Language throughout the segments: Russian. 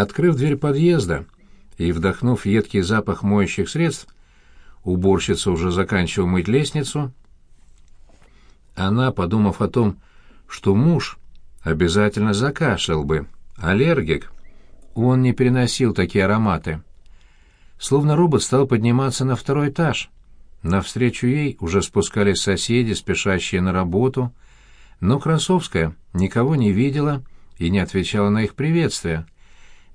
Открыв дверь подъезда и вдохнув едкий запах моющих средств, уборщица уже заканчивала мыть лестницу, она, подумав о том, что муж обязательно закашлял бы, аллергик, он не переносил такие ароматы. Словно робот стал подниматься на второй этаж. Навстречу ей уже спускались соседи, спешащие на работу, но Красовская никого не видела и не отвечала на их приветствие.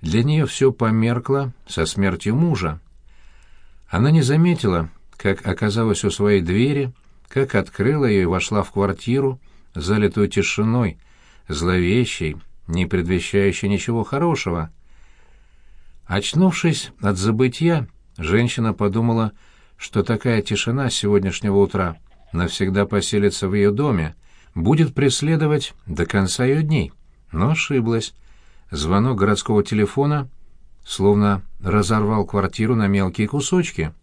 Для нее все померкло со смертью мужа. Она не заметила, как оказалась у своей двери, как открыла ее и вошла в квартиру, залитую тишиной, зловещей, не предвещающей ничего хорошего. Очнувшись от забытья, женщина подумала, что такая тишина с сегодняшнего утра навсегда поселится в ее доме, будет преследовать до конца ее дней. Но ошиблась. Звонок городского телефона словно разорвал квартиру на мелкие кусочки.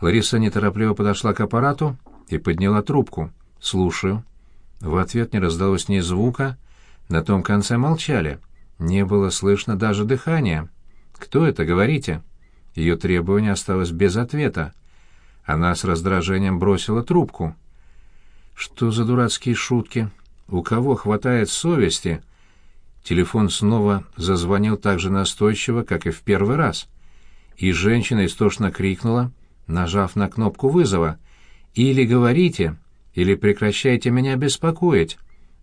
Лариса неторопливо подошла к аппарату и подняла трубку. «Слушаю». В ответ не раздалось ни звука, на том конце молчали. Не было слышно даже дыхания. «Кто это, говорите?» Ее требование осталось без ответа. Она с раздражением бросила трубку. «Что за дурацкие шутки? У кого хватает совести?» Телефон снова зазвонил так же настойчиво, как и в первый раз. И женщина истошно крикнула, нажав на кнопку вызова. «Или говорите, или прекращайте меня беспокоить».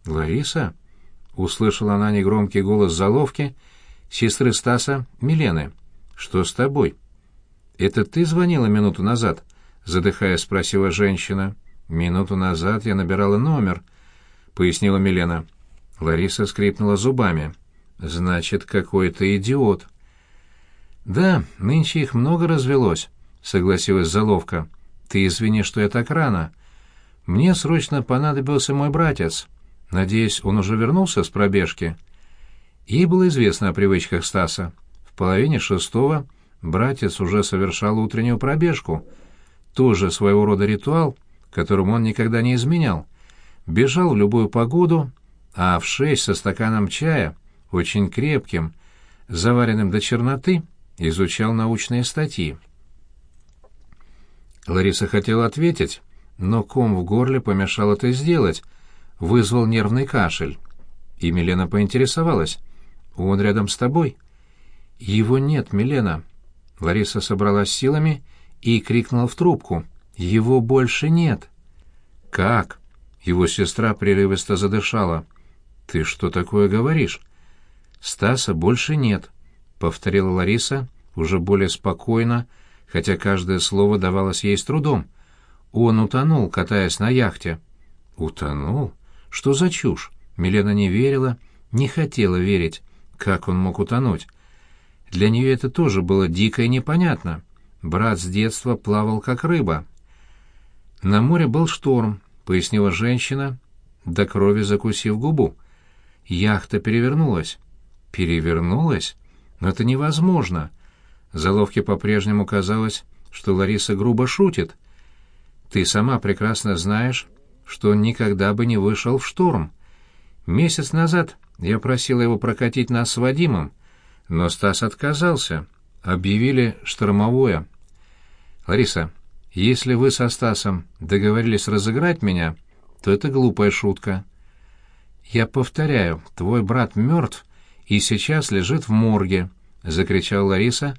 «Лариса?» — услышала она негромкий голос заловки сестры Стаса Милены. «Что с тобой?» «Это ты звонила минуту назад?» — задыхая спросила женщина. «Минуту назад я набирала номер», — пояснила Милена. Лариса скрипнула зубами. «Значит, какой-то идиот». «Да, нынче их много развелось», — согласилась Заловка. «Ты извини, что я так рано. Мне срочно понадобился мой братец. Надеюсь, он уже вернулся с пробежки?» Ей было известно о привычках Стаса. В половине шестого братец уже совершал утреннюю пробежку. Тоже своего рода ритуал, которому он никогда не изменял. Бежал в любую погоду, а в шесть со стаканом чая, очень крепким, заваренным до черноты, изучал научные статьи. Лариса хотела ответить, но ком в горле помешал это сделать, вызвал нервный кашель. И Милена поинтересовалась. «Он рядом с тобой?» «Его нет, Милена». Лариса собралась силами и крикнула в трубку. «Его больше нет». «Как?» Его сестра прерывисто задышала. «Ты что такое говоришь?» «Стаса больше нет», — повторила Лариса, уже более спокойно, хотя каждое слово давалось ей с трудом. «Он утонул, катаясь на яхте». «Утонул? Что за чушь?» Милена не верила, не хотела верить. Как он мог утонуть? Для нее это тоже было дико и непонятно. Брат с детства плавал как рыба. На море был шторм, пояснила женщина, до крови закусив губу. Яхта перевернулась. Перевернулась? Но это невозможно. Заловке по-прежнему казалось, что Лариса грубо шутит. Ты сама прекрасно знаешь, что он никогда бы не вышел в шторм. Месяц назад я просила его прокатить нас с Вадимом, но Стас отказался. Объявили штормовое. Лариса, если вы со Стасом договорились разыграть меня, то это глупая шутка. Я повторяю, твой брат мертв и сейчас лежит в морге, закричала Лариса,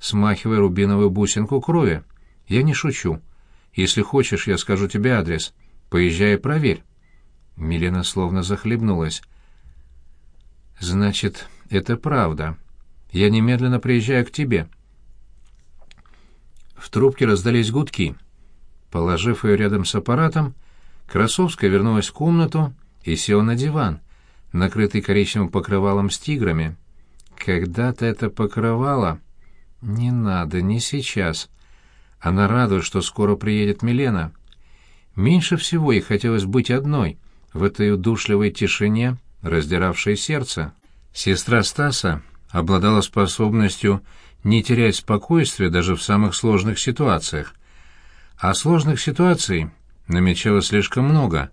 смахивая рубиновую бусинку крови. Я не шучу. Если хочешь, я скажу тебе адрес. Поезжай и проверь. Милена словно захлебнулась. Значит, это правда. Я немедленно приезжаю к тебе. В трубке раздались гудки. Положив ее рядом с аппаратом, Красовская вернулась в комнату и села на диван, накрытый коричневым покрывалом с тиграми. Когда-то это покрывало... Не надо, не сейчас. Она радует, что скоро приедет Милена. Меньше всего ей хотелось быть одной, в этой удушливой тишине, раздиравшей сердце. Сестра Стаса обладала способностью не терять спокойствие даже в самых сложных ситуациях. А сложных ситуаций намечалось слишком много.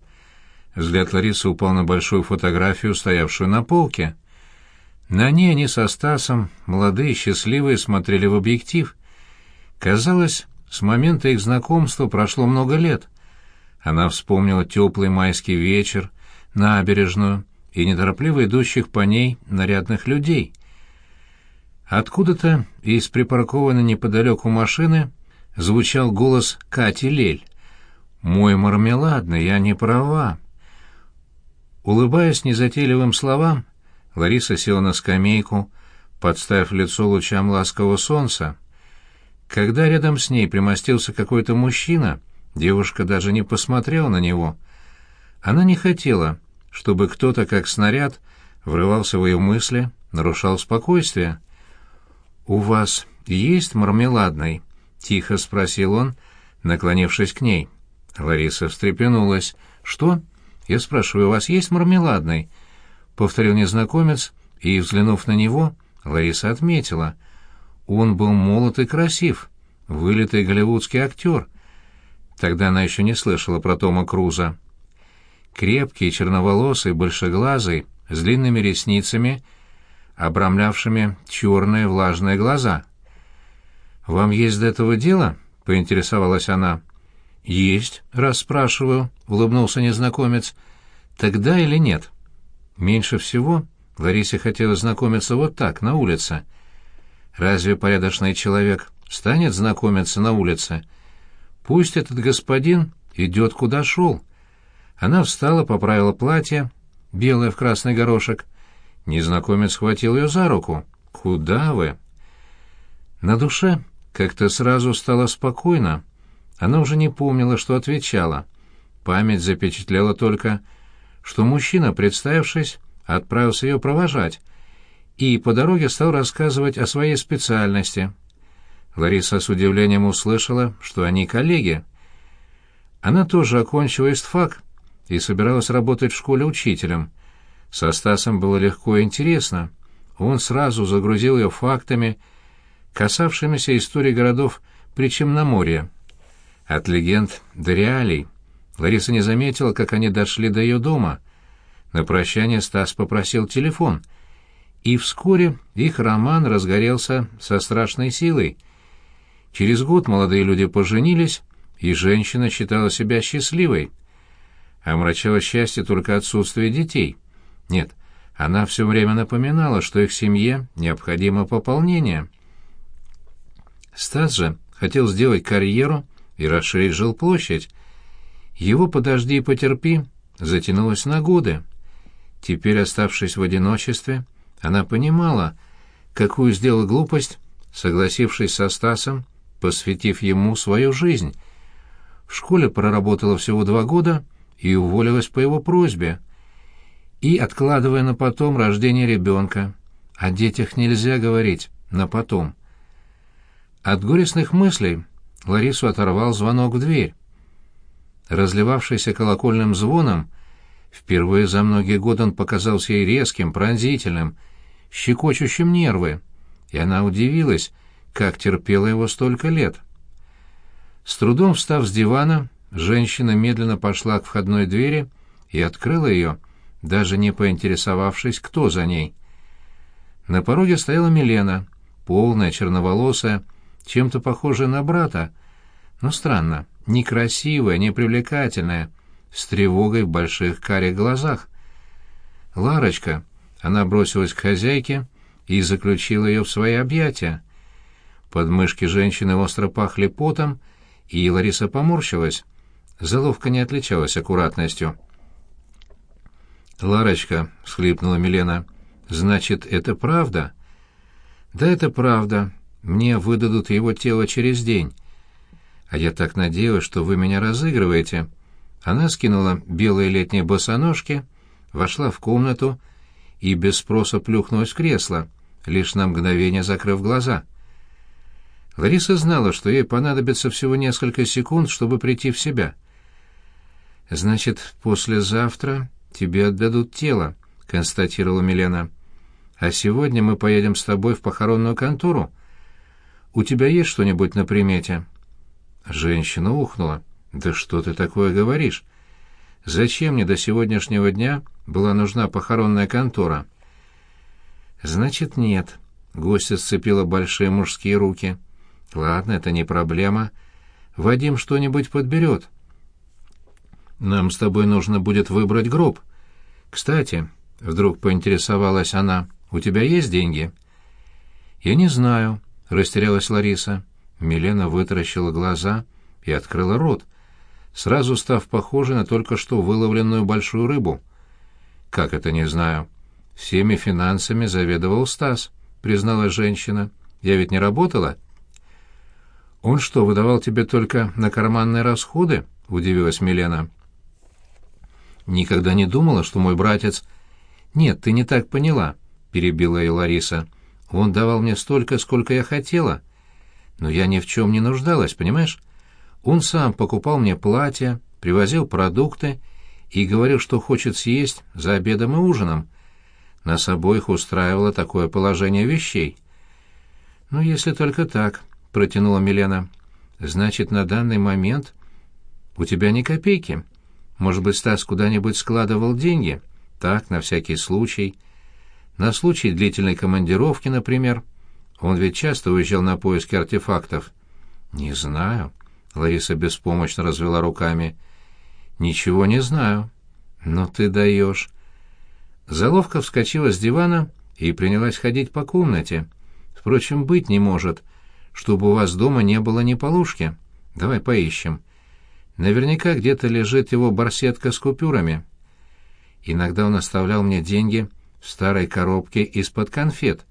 Взгляд Ларисы упал на большую фотографию, стоявшую на полке. На ней они со Стасом, молодые, счастливые, смотрели в объектив. Казалось, с момента их знакомства прошло много лет. Она вспомнила теплый майский вечер, набережную и неторопливо идущих по ней нарядных людей. Откуда-то из припаркованной неподалеку машины звучал голос Кати Лель. «Мой мармеладный, я не права». Улыбаясь незатейливым словам, Лариса села на скамейку, подставив лицо лучам ласкового солнца. Когда рядом с ней примостился какой-то мужчина, девушка даже не посмотрела на него. Она не хотела, чтобы кто-то, как снаряд, врывался в ее мысли, нарушал спокойствие. «У вас есть мармеладный?» — тихо спросил он, наклонившись к ней. Лариса встрепенулась. «Что? Я спрашиваю, у вас есть мармеладный?» — повторил незнакомец, и, взглянув на него, Лариса отметила. Он был молод и красив, вылитый голливудский актер. Тогда она еще не слышала про Тома Круза. Крепкий, черноволосый, большеглазый, с длинными ресницами, обрамлявшими черные влажные глаза. «Вам есть до этого дело?» — поинтересовалась она. «Есть, раз спрашиваю», — улыбнулся незнакомец. «Тогда или нет?» Меньше всего Ларисе хотелось знакомиться вот так, на улице. Разве порядочный человек станет знакомиться на улице? Пусть этот господин идет куда шел. Она встала, поправила платье, белое в красный горошек. Незнакомец схватил ее за руку. «Куда вы?» На душе как-то сразу стало спокойно. Она уже не помнила, что отвечала. Память запечатлела только, что мужчина, представившись, отправился ее провожать, и по дороге стал рассказывать о своей специальности. Лариса с удивлением услышала, что они коллеги. Она тоже окончила истфак и собиралась работать в школе учителем. Со Стасом было легко и интересно. Он сразу загрузил ее фактами, касавшимися истории городов Причемноморья. От легенд до реалий Лариса не заметила, как они дошли до ее дома. На прощание Стас попросил телефон, и вскоре их роман разгорелся со страшной силой. Через год молодые люди поженились, и женщина считала себя счастливой. Омрачало счастье только отсутствие детей. Нет, она все время напоминала, что их семье необходимо пополнение. Стас же хотел сделать карьеру и расширить жилплощадь, его «подожди и потерпи» затянулось на годы. Теперь, оставшись в одиночестве, она понимала, какую сделала глупость, согласившись со Стасом, посвятив ему свою жизнь. В школе проработала всего два года и уволилась по его просьбе. И, откладывая на потом рождение ребенка, о детях нельзя говорить «на потом». От горестных мыслей Ларису оторвал звонок в дверь разливавшийся колокольным звоном, впервые за многие годы он показался ей резким, пронзительным, щекочущим нервы, и она удивилась, как терпела его столько лет. С трудом встав с дивана, женщина медленно пошла к входной двери и открыла ее, даже не поинтересовавшись, кто за ней. На пороге стояла Милена, полная, черноволосая, чем-то похожая на брата, но странно, некрасивая, непривлекательная, с тревогой в больших карих глазах. Ларочка, она бросилась к хозяйке и заключила ее в свои объятия. Подмышки женщины остро пахли потом, и Лариса поморщилась. Заловка не отличалась аккуратностью. «Ларочка», — всхлипнула Милена, — «значит, это правда?» «Да, это правда. Мне выдадут его тело через день. А я так надеялась, что вы меня разыгрываете. Она скинула белые летние босоножки, вошла в комнату и без спроса плюхнулась в кресло, лишь на мгновение закрыв глаза. Лариса знала, что ей понадобится всего несколько секунд, чтобы прийти в себя. «Значит, послезавтра тебе отдадут тело», — констатировала Милена. «А сегодня мы поедем с тобой в похоронную контору. У тебя есть что-нибудь на примете?» Женщина ухнула. «Да что ты такое говоришь? Зачем мне до сегодняшнего дня была нужна похоронная контора?» «Значит, нет». Гостья сцепила большие мужские руки. «Ладно, это не проблема. Вадим что-нибудь подберет. Нам с тобой нужно будет выбрать гроб. Кстати, — вдруг поинтересовалась она, — у тебя есть деньги?» «Я не знаю», — растерялась Лариса. Милена вытаращила глаза и открыла рот, сразу став похожей на только что выловленную большую рыбу. «Как это не знаю?» «Всеми финансами заведовал Стас», — призналась женщина. «Я ведь не работала?» «Он что, выдавал тебе только на карманные расходы?» — удивилась Милена. «Никогда не думала, что мой братец...» «Нет, ты не так поняла», — перебила ее Лариса. «Он давал мне столько, сколько я хотела. Но я ни в чем не нуждалась, понимаешь? Он сам покупал мне платья, привозил продукты и говорил, что хочет съесть за обедом и ужином. Нас обоих устраивало такое положение вещей». «Ну, если только так», — протянула Милена. «Значит, на данный момент у тебя ни копейки». Может быть, Стас куда-нибудь складывал деньги? Так, на всякий случай. На случай длительной командировки, например. Он ведь часто уезжал на поиски артефактов. Не знаю. Лариса беспомощно развела руками. Ничего не знаю. Но ты даешь. Заловка вскочила с дивана и принялась ходить по комнате. Впрочем, быть не может, чтобы у вас дома не было ни полушки. Давай поищем. Наверняка где-то лежит его барсетка с купюрами. Иногда он оставлял мне деньги старой коробке из-под конфет,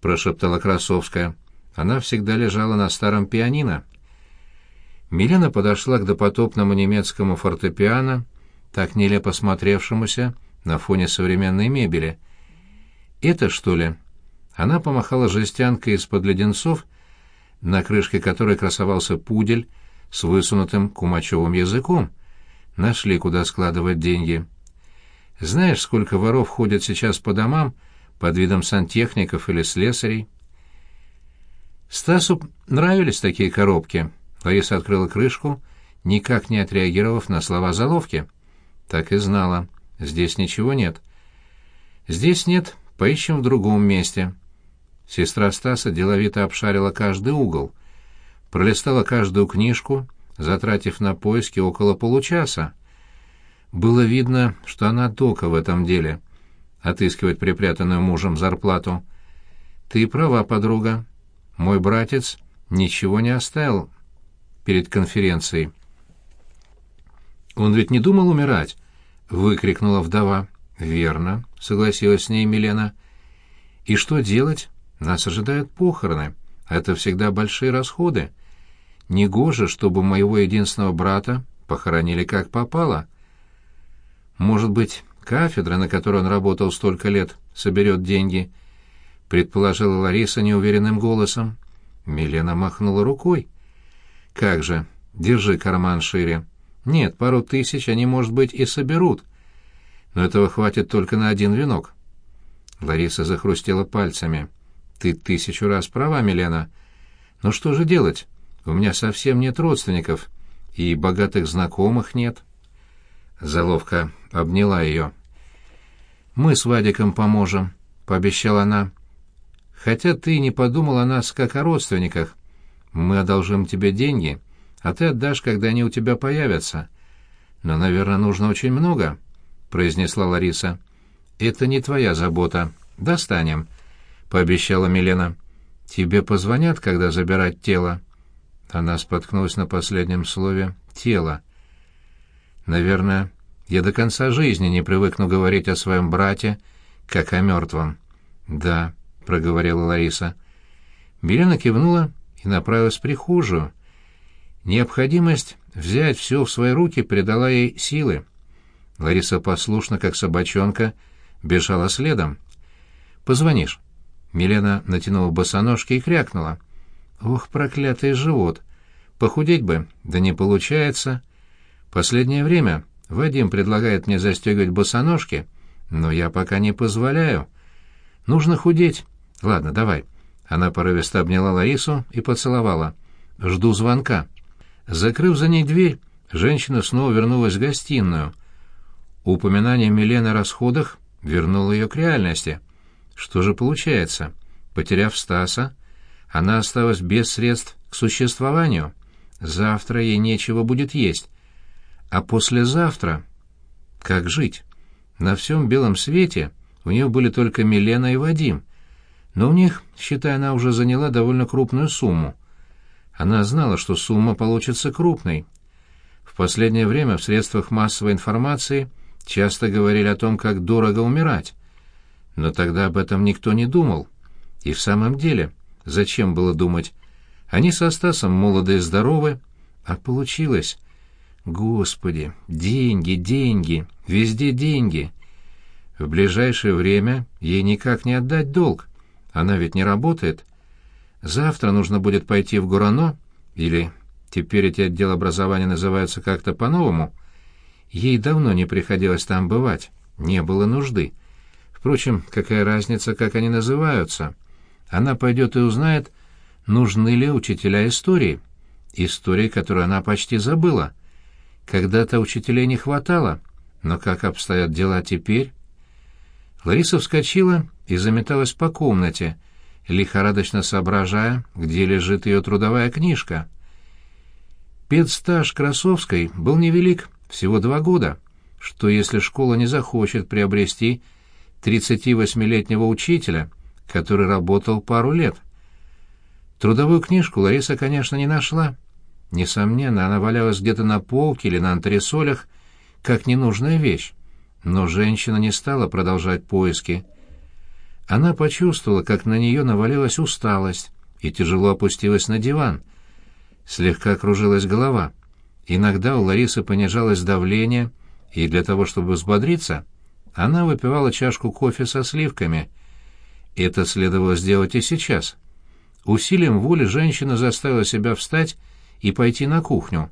прошептала Красовская. Она всегда лежала на старом пианино. Милена подошла к допотопному немецкому фортепиано, так нелепо смотревшемуся на фоне современной мебели. «Это, что ли?» Она помахала жестянкой из-под леденцов, на крышке которой красовался пудель, с высунутым кумачевым языком. Нашли, куда складывать деньги. Знаешь, сколько воров ходят сейчас по домам под видом сантехников или слесарей? Стасу нравились такие коробки. Лариса открыла крышку, никак не отреагировав на слова заловки. Так и знала. Здесь ничего нет. Здесь нет, поищем в другом месте. Сестра Стаса деловито обшарила каждый угол — пролистала каждую книжку, затратив на поиски около получаса. Было видно, что она тока в этом деле — отыскивать припрятанную мужем зарплату. «Ты права, подруга. Мой братец ничего не оставил перед конференцией». «Он ведь не думал умирать?» — выкрикнула вдова. «Верно», — согласилась с ней Милена. «И что делать? Нас ожидают похороны. Это всегда большие расходы. Негоже, чтобы моего единственного брата похоронили как попало. Может быть, кафедра, на которой он работал столько лет, соберет деньги, предположила Лариса неуверенным голосом. Милена махнула рукой. Как же, держи карман шире. Нет, пару тысяч они, может быть, и соберут. Но этого хватит только на один венок. Лариса захрустела пальцами. Ты тысячу раз права, Милена. Но что же делать? У меня совсем нет родственников, и богатых знакомых нет. Заловка обняла ее. «Мы с Вадиком поможем», — пообещала она. «Хотя ты не подумал о нас как о родственниках. Мы одолжим тебе деньги, а ты отдашь, когда они у тебя появятся. Но, наверное, нужно очень много», — произнесла Лариса. «Это не твоя забота. Достанем», — пообещала Милена. «Тебе позвонят, когда забирать тело?» Она споткнулась на последнем слове «тело». «Наверное, я до конца жизни не привыкну говорить о своем брате, как о мертвом». «Да», — проговорила Лариса. Милена кивнула и направилась в прихожую. Необходимость взять все в свои руки придала ей силы. Лариса послушно, как собачонка, бежала следом. «Позвонишь». Милена натянула босоножки и крякнула — Ох, проклятый живот! Похудеть бы, да не получается. Последнее время Вадим предлагает мне застегивать босоножки, но я пока не позволяю. Нужно худеть. Ладно, давай. Она порывисто обняла Ларису и поцеловала. Жду звонка. Закрыв за ней дверь, женщина снова вернулась в гостиную. Упоминание Милены о расходах вернуло ее к реальности. Что же получается? Потеряв Стаса, она осталась без средств к существованию. Завтра ей нечего будет есть. А послезавтра... Как жить? На всем белом свете у нее были только Милена и Вадим, но у них, считай, она уже заняла довольно крупную сумму. Она знала, что сумма получится крупной. В последнее время в средствах массовой информации часто говорили о том, как дорого умирать. Но тогда об этом никто не думал. И в самом деле, зачем было думать? Они со Стасом молоды и здоровы, а получилось... Господи, деньги, деньги, везде деньги. В ближайшее время ей никак не отдать долг. Она ведь не работает. Завтра нужно будет пойти в Гурано, или теперь эти отделы образования называются как-то по-новому. Ей давно не приходилось там бывать, не было нужды. Впрочем, какая разница, как они называются? Она пойдет и узнает, нужны ли учителя истории. Истории, которую она почти забыла. Когда-то учителей не хватало, но как обстоят дела теперь? Лариса вскочила и заметалась по комнате, лихорадочно соображая, где лежит ее трудовая книжка. Педстаж Красовской был невелик, всего два года. Что если школа не захочет приобрести 38-летнего учителя, который работал пару лет. Трудовую книжку Лариса, конечно, не нашла. Несомненно, она валялась где-то на полке или на антресолях, как ненужная вещь. Но женщина не стала продолжать поиски. Она почувствовала, как на нее навалилась усталость, и тяжело опустилась на диван. Слегка кружилась голова. Иногда у Ларисы понижалось давление, и для того, чтобы взбодриться, она выпивала чашку кофе со сливками. Это следовало сделать и сейчас. Усилием воли женщина заставила себя встать и пойти на кухню.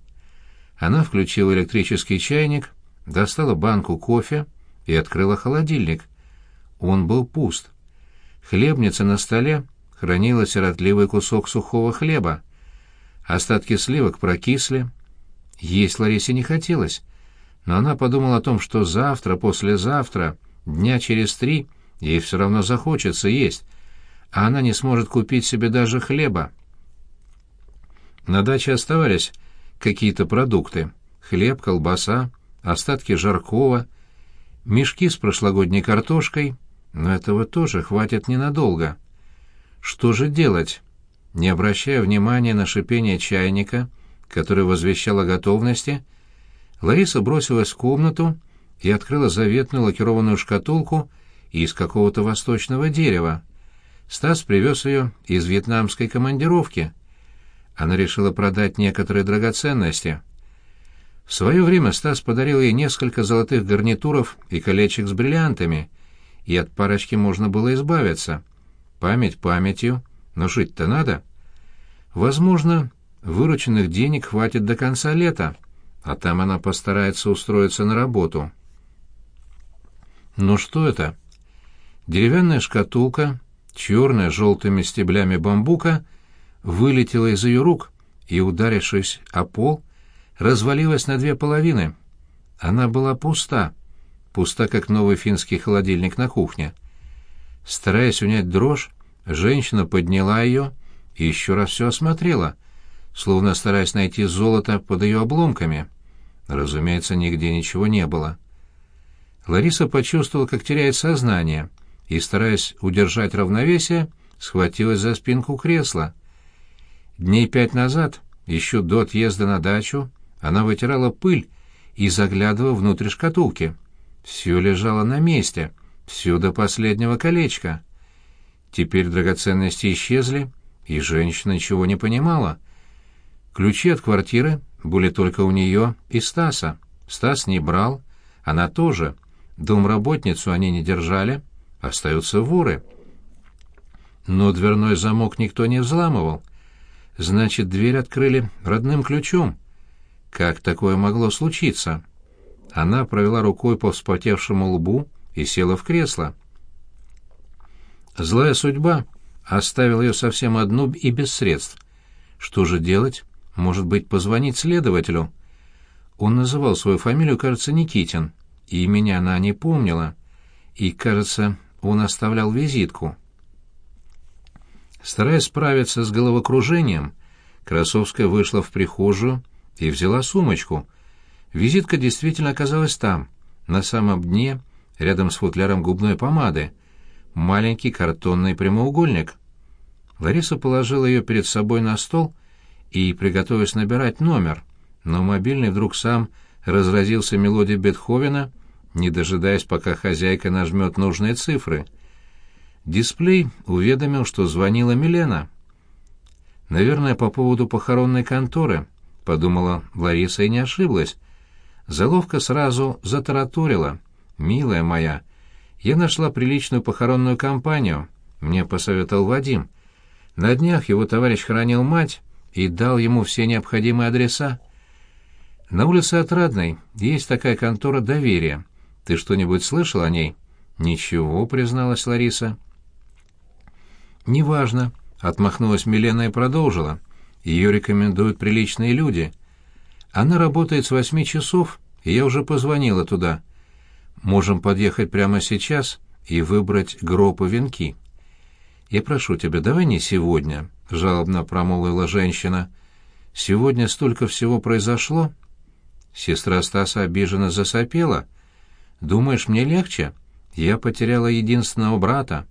Она включила электрический чайник, достала банку кофе и открыла холодильник. Он был пуст. Хлебница на столе хранила сиротливый кусок сухого хлеба. Остатки сливок прокисли. Есть Ларисе не хотелось но она подумала о том, что завтра, послезавтра, дня через три ей все равно захочется есть, а она не сможет купить себе даже хлеба. На даче оставались какие-то продукты — хлеб, колбаса, остатки жаркого, мешки с прошлогодней картошкой, но этого тоже хватит ненадолго. Что же делать? Не обращая внимания на шипение чайника, который возвещал о готовности, — Лариса бросилась в комнату и открыла заветную лакированную шкатулку из какого-то восточного дерева. Стас привез ее из вьетнамской командировки. Она решила продать некоторые драгоценности. В свое время Стас подарил ей несколько золотых гарнитуров и колечек с бриллиантами, и от парочки можно было избавиться. Память памятью, но жить-то надо. Возможно, вырученных денег хватит до конца лета а там она постарается устроиться на работу. Ну что это? Деревянная шкатулка, черная с желтыми стеблями бамбука, вылетела из ее рук и, ударившись о пол, развалилась на две половины. Она была пуста, пуста, как новый финский холодильник на кухне. Стараясь унять дрожь, женщина подняла ее и еще раз все осмотрела — словно стараясь найти золото под ее обломками. Разумеется, нигде ничего не было. Лариса почувствовала, как теряет сознание, и, стараясь удержать равновесие, схватилась за спинку кресла. Дней пять назад, еще до отъезда на дачу, она вытирала пыль и заглядывала внутрь шкатулки. Все лежало на месте, все до последнего колечка. Теперь драгоценности исчезли, и женщина ничего не понимала — Ключи от квартиры были только у нее и Стаса. Стас не брал, она тоже. Домработницу они не держали, остаются воры. Но дверной замок никто не взламывал. Значит, дверь открыли родным ключом. Как такое могло случиться? Она провела рукой по вспотевшему лбу и села в кресло. Злая судьба оставила ее совсем одну и без средств. Что же делать? Может быть, позвонить следователю? Он называл свою фамилию, кажется, Никитин, и меня она не помнила. И, кажется, он оставлял визитку. Стараясь справиться с головокружением, Красовская вышла в прихожую и взяла сумочку. Визитка действительно оказалась там, на самом дне, рядом с футляром губной помады. Маленький картонный прямоугольник. Лариса положила ее перед собой на стол и приготовилась набирать номер, но мобильный вдруг сам разразился мелодией Бетховена, не дожидаясь, пока хозяйка нажмет нужные цифры. Дисплей уведомил, что звонила Милена. «Наверное, по поводу похоронной конторы», — подумала Лариса и не ошиблась. Заловка сразу затараторила. «Милая моя, я нашла приличную похоронную компанию», — мне посоветовал Вадим. На днях его товарищ хранил мать и дал ему все необходимые адреса. На улице Отрадной есть такая контора доверия. Ты что-нибудь слышал о ней? Ничего, призналась Лариса. Неважно, отмахнулась Милена и продолжила. Ее рекомендуют приличные люди. Она работает с восьми часов, и я уже позвонила туда. Можем подъехать прямо сейчас и выбрать гроб и венки. Я прошу тебя, давай не сегодня, жалобно промолвила женщина. Сегодня столько всего произошло. Сестра Стаса обиженно засопела. «Думаешь, мне легче? Я потеряла единственного брата.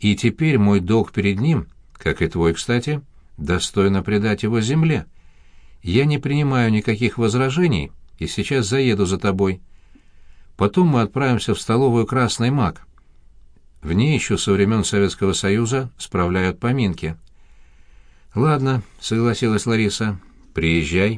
И теперь мой долг перед ним, как и твой, кстати, достойно предать его земле. Я не принимаю никаких возражений и сейчас заеду за тобой. Потом мы отправимся в столовую «Красный маг». В ней еще со времен Советского Союза справляют поминки. «Ладно», — согласилась Лариса, — «приезжай».